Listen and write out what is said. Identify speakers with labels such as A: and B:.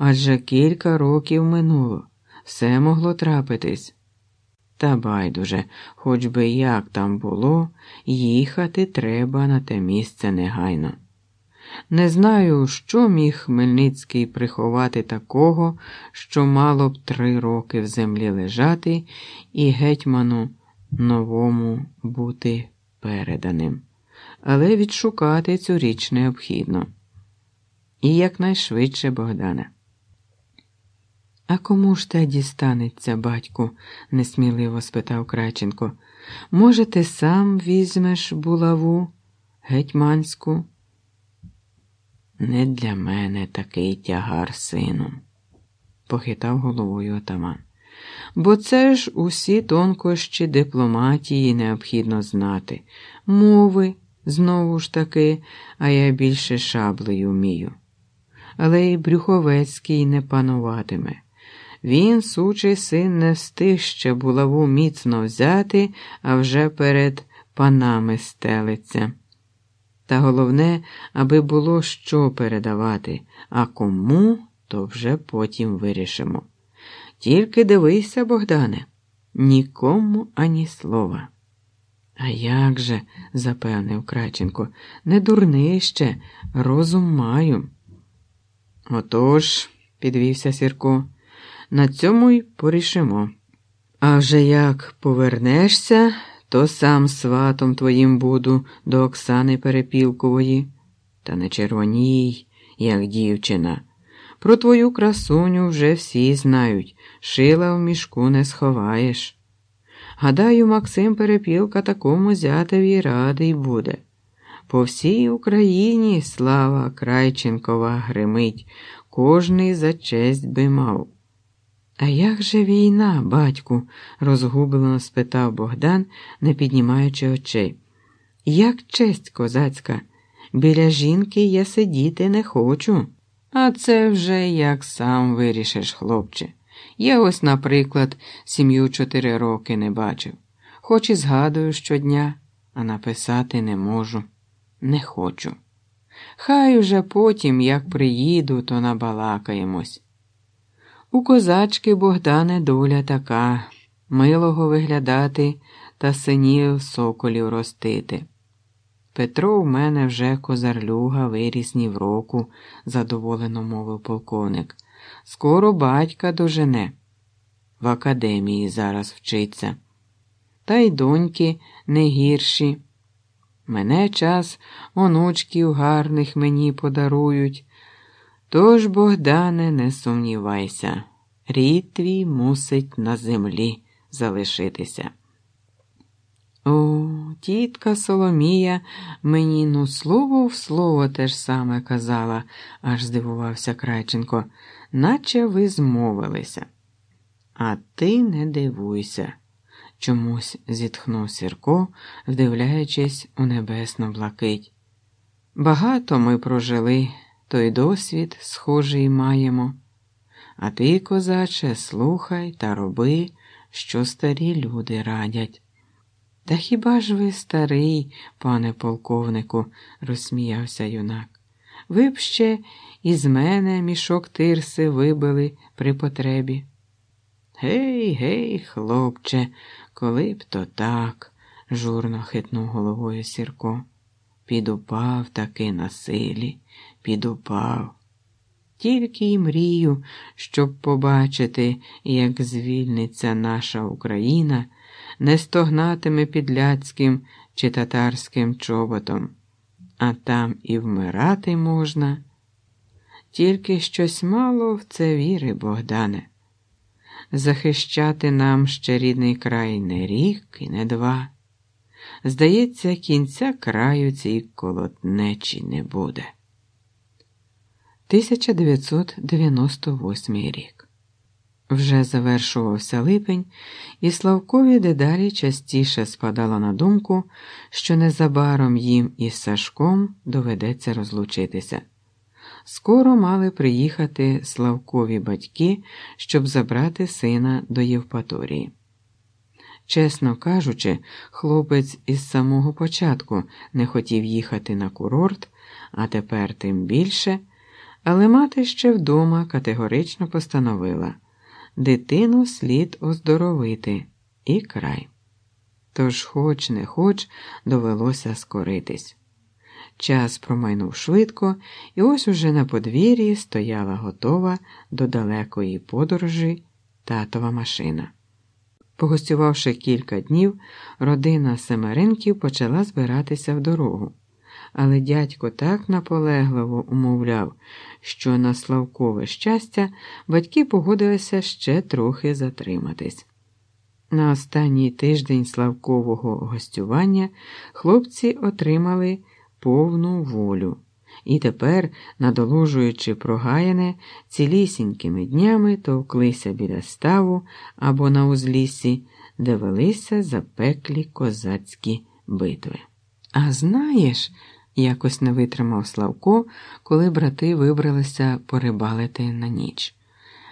A: Адже кілька років минуло, все могло трапитись. Та байдуже, хоч би як там було, їхати треба на те місце негайно. Не знаю, що міг Хмельницький приховати такого, що мало б три роки в землі лежати, і гетьману новому бути переданим. Але відшукати цю річ необхідно. І якнайшвидше Богдане. А кому ж те дістанеться, батьку? несміливо спитав Краченко. Може, ти сам візьмеш булаву гетьманську? Не для мене такий тягар, сину, похитав головою отаман. Бо це ж усі тонкощі дипломатії необхідно знати. Мови, знову ж таки, а я більше шаблею вмію. Але й Брюховецький не пануватиме. Він, сучий син, не встиг ще булаву міцно взяти, а вже перед панами стелиться. Та головне, аби було що передавати, а кому, то вже потім вирішимо. Тільки дивися, Богдане, нікому ані слова. А як же, запевнив Краченко, не дурний ще, розум маю. Отож, підвівся Сірко, на цьому й порішимо. А вже як повернешся, то сам сватом твоїм буду до Оксани Перепілкової, та не червоній, як дівчина. Про твою красуню вже всі знають, шила в мішку не сховаєш. Гадаю, Максим Перепілка такому зятеві радий буде. По всій Україні слава Крайченкова гримить, кожний за честь би мав. А як же війна, батьку? розгублено спитав Богдан, не піднімаючи очей. Як честь козацька, біля жінки я сидіти не хочу. А це вже як сам вирішиш, хлопче. Я ось, наприклад, сім'ю чотири роки не бачив. Хоч і згадую щодня, а написати не можу, не хочу. Хай уже потім, як приїду, то набалакаємось. У козачки Богдане доля така милого виглядати та синів соколів ростити. Петро в мене вже козарлюга виріс ні в року, задоволено мовив полковник. Скоро батька дожене. В академії зараз вчиться. Та й доньки не гірші. Мене час онучків гарних мені подарують. Тож, Богдане, не сумнівайся, рід твій мусить на землі залишитися. О, тітка Соломія мені ну слово в слово те ж саме казала, аж здивувався Крайченко, наче ви змовилися. А ти не дивуйся, чомусь зітхнув Сірко, вдивляючись у небесну блакить. Багато ми прожили той досвід схожий маємо. А ти, козаче, слухай та роби, що старі люди радять. Та хіба ж ви старий, пане полковнику, розсміявся юнак. Ви б ще із мене мішок тирси вибили при потребі. Гей, гей, хлопче, коли б то так, журно хитнув головою Сірко. Підупав таки на силі, підупав. Тільки й мрію, щоб побачити, як звільниться наша Україна, не стогнатиме підляцьким чи татарським чоботом, а там і вмирати можна. Тільки щось мало в це віри, Богдане. Захищати нам ще рідний край не рік і не два. Здається, кінця краю цій колотнечі не буде. 1998 рік. Вже завершувався липень, і Славкові дедалі частіше спадало на думку, що незабаром їм із Сашком доведеться розлучитися. Скоро мали приїхати Славкові батьки, щоб забрати сина до Євпаторії. Чесно кажучи, хлопець із самого початку не хотів їхати на курорт, а тепер тим більше Але мати ще вдома категорично постановила дитину слід оздоровити і край. Тож, хоч не хоч, довелося скоритись. Час промайнув швидко, і ось уже на подвір'ї стояла готова до далекої подорожі татова машина. Погостювавши кілька днів, родина Семеренків почала збиратися в дорогу, але дядько так наполегливо умовляв, що на Славкове щастя батьки погодилися ще трохи затриматись. На останній тиждень Славкового гостювання хлопці отримали повну волю. І тепер, надолужуючи прогаяне, цілісінькими днями товклися біля ставу або на узліссі, де велися запеклі козацькі битви. А знаєш, якось не витримав Славко, коли брати вибралися порибалити на ніч.